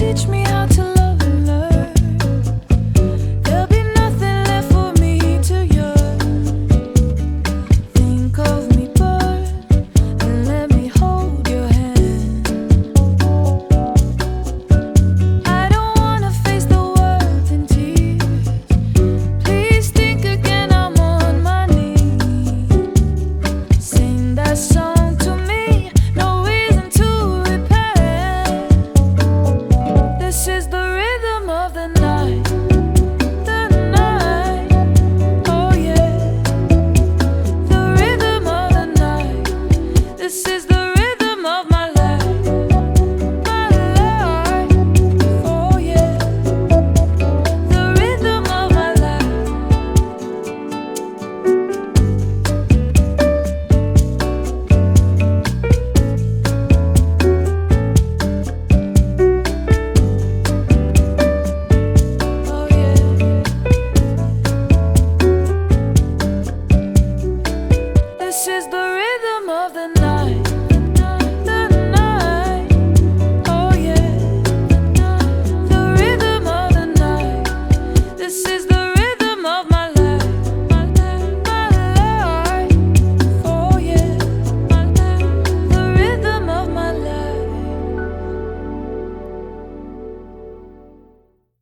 Teach me? this is